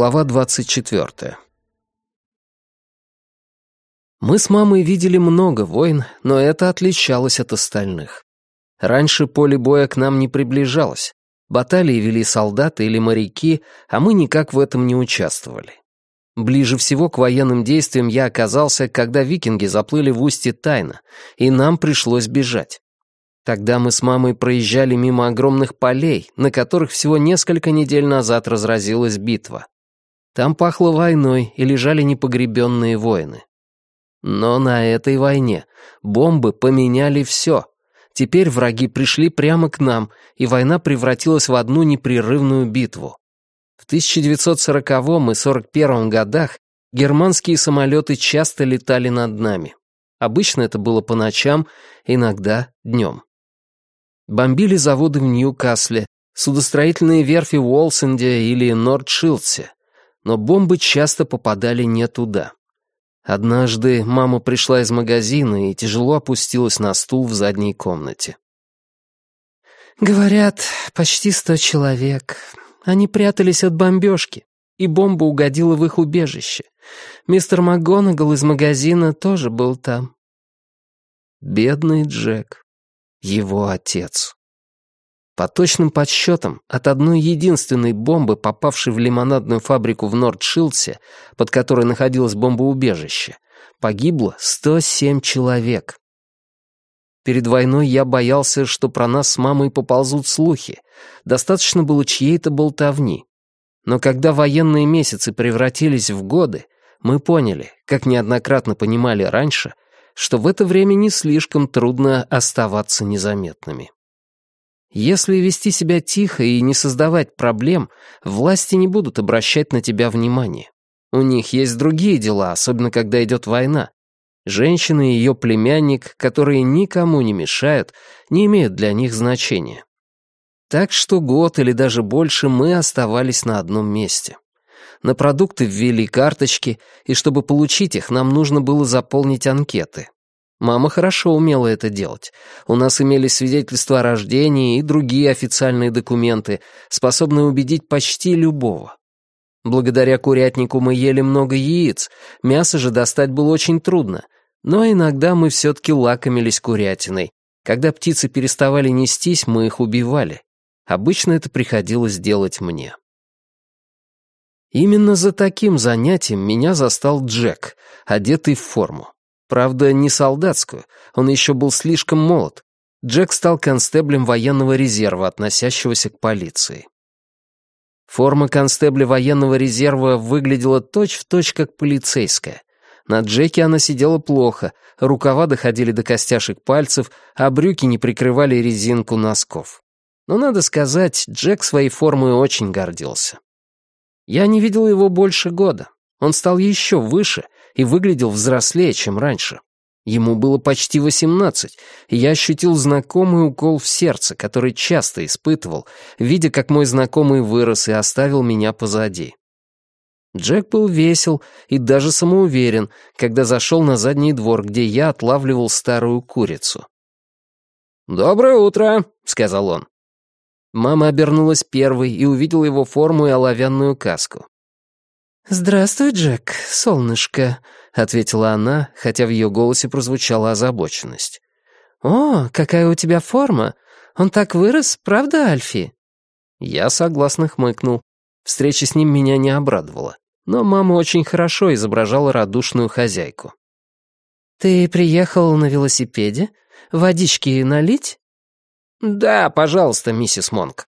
Глава 24. Мы с мамой видели много войн, но это отличалось от остальных. Раньше поле боя к нам не приближалось. Баталии вели солдаты или моряки, а мы никак в этом не участвовали. Ближе всего к военным действиям я оказался, когда викинги заплыли в устье Тайна, и нам пришлось бежать. Тогда мы с мамой проезжали мимо огромных полей, на которых всего несколько недель назад разразилась битва. Там пахло войной и лежали непогребенные воины. Но на этой войне бомбы поменяли все. Теперь враги пришли прямо к нам, и война превратилась в одну непрерывную битву. В 1940 и 41 годах германские самолеты часто летали над нами. Обычно это было по ночам, иногда днем. Бомбили заводы в Ньюкасле, судостроительные верфи в Уолсенде или Нордшилдсе, но бомбы часто попадали не туда. Однажды мама пришла из магазина и тяжело опустилась на стул в задней комнате. «Говорят, почти сто человек. Они прятались от бомбежки, и бомба угодила в их убежище. Мистер МакГонагал из магазина тоже был там». Бедный Джек его отец. По точным подсчетам, от одной единственной бомбы, попавшей в лимонадную фабрику в Нордшилдсе, под которой находилось бомбоубежище, погибло 107 человек. Перед войной я боялся, что про нас с мамой поползут слухи. Достаточно было чьей-то болтовни. Но когда военные месяцы превратились в годы, мы поняли, как неоднократно понимали раньше, что в это время не слишком трудно оставаться незаметными. Если вести себя тихо и не создавать проблем, власти не будут обращать на тебя внимание. У них есть другие дела, особенно когда идет война. Женщина и ее племянник, которые никому не мешают, не имеют для них значения. Так что год или даже больше мы оставались на одном месте. На продукты ввели карточки, и чтобы получить их, нам нужно было заполнить анкеты. Мама хорошо умела это делать. У нас имелись свидетельства о рождении и другие официальные документы, способные убедить почти любого. Благодаря курятнику мы ели много яиц, мясо же достать было очень трудно, но иногда мы все-таки лакомились курятиной. Когда птицы переставали нестись, мы их убивали. Обычно это приходилось делать мне. Именно за таким занятием меня застал Джек, одетый в форму. Правда, не солдатскую, он еще был слишком молод. Джек стал констеблем военного резерва, относящегося к полиции. Форма констебля военного резерва выглядела точь-в-точь точь как полицейская. На Джеке она сидела плохо, рукава доходили до костяшек пальцев, а брюки не прикрывали резинку носков. Но, надо сказать, Джек своей формой очень гордился. Я не видел его больше года. Он стал еще выше и выглядел взрослее, чем раньше. Ему было почти восемнадцать, и я ощутил знакомый укол в сердце, который часто испытывал, видя, как мой знакомый вырос и оставил меня позади. Джек был весел и даже самоуверен, когда зашел на задний двор, где я отлавливал старую курицу. «Доброе утро», — сказал он. Мама обернулась первой и увидела его форму и оловянную каску. «Здравствуй, Джек, солнышко», — ответила она, хотя в ее голосе прозвучала озабоченность. «О, какая у тебя форма! Он так вырос, правда, Альфи?» Я согласно хмыкнул. Встреча с ним меня не обрадовала, но мама очень хорошо изображала радушную хозяйку. «Ты приехал на велосипеде? Водички налить?» «Да, пожалуйста, миссис Монк».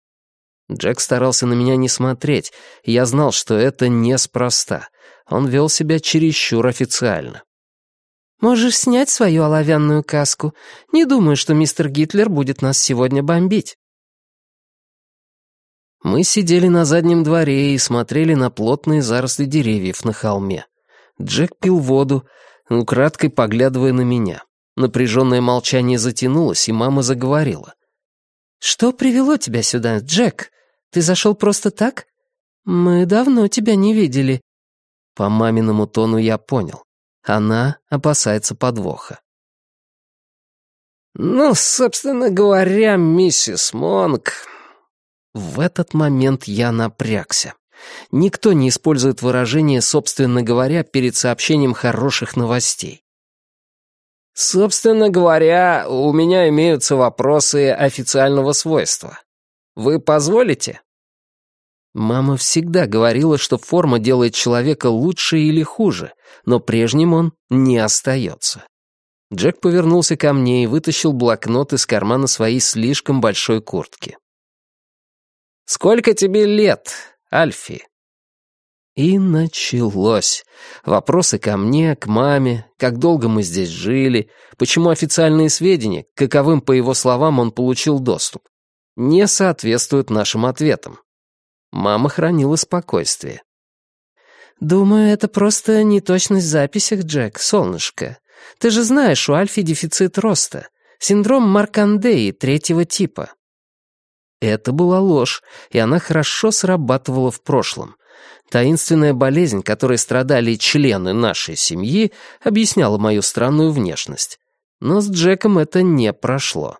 Джек старался на меня не смотреть, и я знал, что это неспроста. Он вел себя чересчур официально. «Можешь снять свою оловянную каску. Не думаю, что мистер Гитлер будет нас сегодня бомбить». Мы сидели на заднем дворе и смотрели на плотные заросли деревьев на холме. Джек пил воду, украдкой поглядывая на меня. Напряженное молчание затянулось, и мама заговорила. «Что привело тебя сюда, Джек? Ты зашел просто так? Мы давно тебя не видели». По маминому тону я понял. Она опасается подвоха. «Ну, собственно говоря, миссис Монк...» В этот момент я напрягся. Никто не использует выражение «собственно говоря» перед сообщением хороших новостей. «Собственно говоря, у меня имеются вопросы официального свойства. Вы позволите?» Мама всегда говорила, что форма делает человека лучше или хуже, но прежним он не остается. Джек повернулся ко мне и вытащил блокнот из кармана своей слишком большой куртки. «Сколько тебе лет, Альфи?» И началось. Вопросы ко мне, к маме, как долго мы здесь жили, почему официальные сведения, каковым, по его словам, он получил доступ, не соответствуют нашим ответам. Мама хранила спокойствие. «Думаю, это просто неточность в записях, Джек, солнышко. Ты же знаешь, у Альфи дефицит роста. Синдром Маркандеи третьего типа». Это была ложь, и она хорошо срабатывала в прошлом. Таинственная болезнь, которой страдали члены нашей семьи, объясняла мою странную внешность. Но с Джеком это не прошло.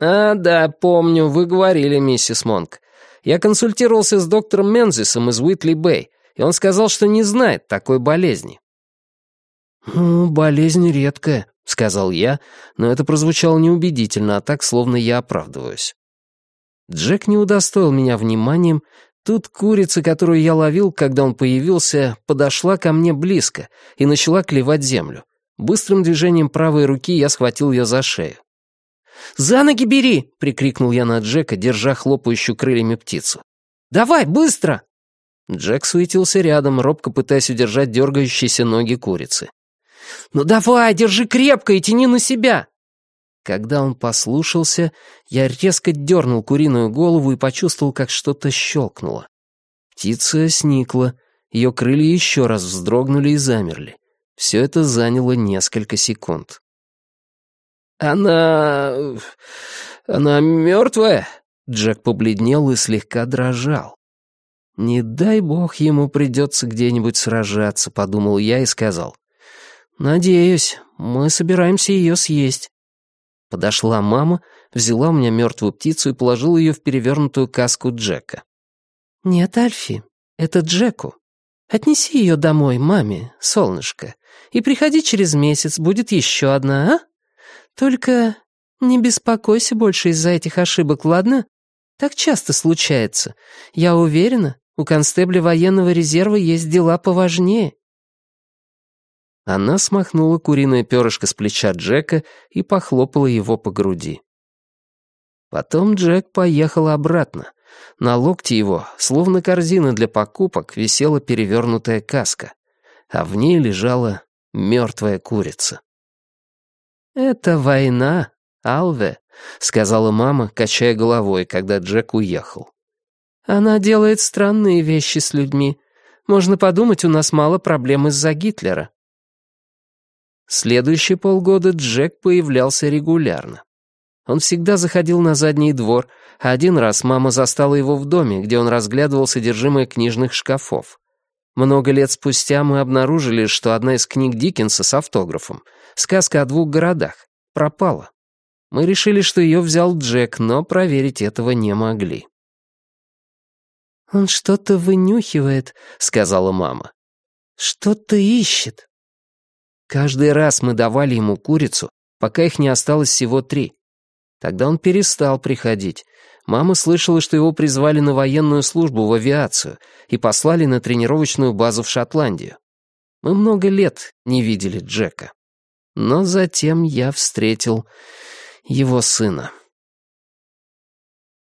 «А, да, помню, вы говорили, миссис Монк. Я консультировался с доктором Мензисом из Уитли-Бэй, и он сказал, что не знает такой болезни». «Ну, болезнь редкая», — сказал я, но это прозвучало неубедительно, а так, словно я оправдываюсь. Джек не удостоил меня вниманием. Тут курица, которую я ловил, когда он появился, подошла ко мне близко и начала клевать землю. Быстрым движением правой руки я схватил ее за шею. «За ноги бери!» — прикрикнул я на Джека, держа хлопающую крыльями птицу. «Давай, быстро!» Джек суетился рядом, робко пытаясь удержать дергающиеся ноги курицы. «Ну давай, держи крепко и тяни на себя!» Когда он послушался, я резко дернул куриную голову и почувствовал, как что-то щелкнуло. Птица сникла, ее крылья еще раз вздрогнули и замерли. Все это заняло несколько секунд. «Она... она мертвая?» Джек побледнел и слегка дрожал. «Не дай бог ему придется где-нибудь сражаться», — подумал я и сказал. «Надеюсь, мы собираемся ее съесть». Подошла мама, взяла у меня мертвую птицу и положила ее в перевернутую каску Джека. «Нет, Альфи, это Джеку. Отнеси ее домой, маме, солнышко, и приходи через месяц, будет еще одна, а?» Только не беспокойся больше из-за этих ошибок, ладно? Так часто случается. Я уверена, у констебля военного резерва есть дела поважнее». Она смахнула куриное перышко с плеча Джека и похлопала его по груди. Потом Джек поехал обратно. На локте его, словно корзина для покупок, висела перевернутая каска, а в ней лежала мертвая курица. «Это война, Алве», — сказала мама, качая головой, когда Джек уехал. «Она делает странные вещи с людьми. Можно подумать, у нас мало проблем из-за Гитлера». Следующие полгода Джек появлялся регулярно. Он всегда заходил на задний двор, а один раз мама застала его в доме, где он разглядывал содержимое книжных шкафов. Много лет спустя мы обнаружили, что одна из книг Диккенса с автографом Сказка о двух городах. Пропала. Мы решили, что ее взял Джек, но проверить этого не могли. «Он что-то вынюхивает», — сказала мама. «Что-то ищет». Каждый раз мы давали ему курицу, пока их не осталось всего три. Тогда он перестал приходить. Мама слышала, что его призвали на военную службу в авиацию и послали на тренировочную базу в Шотландию. Мы много лет не видели Джека. Но затем я встретил его сына.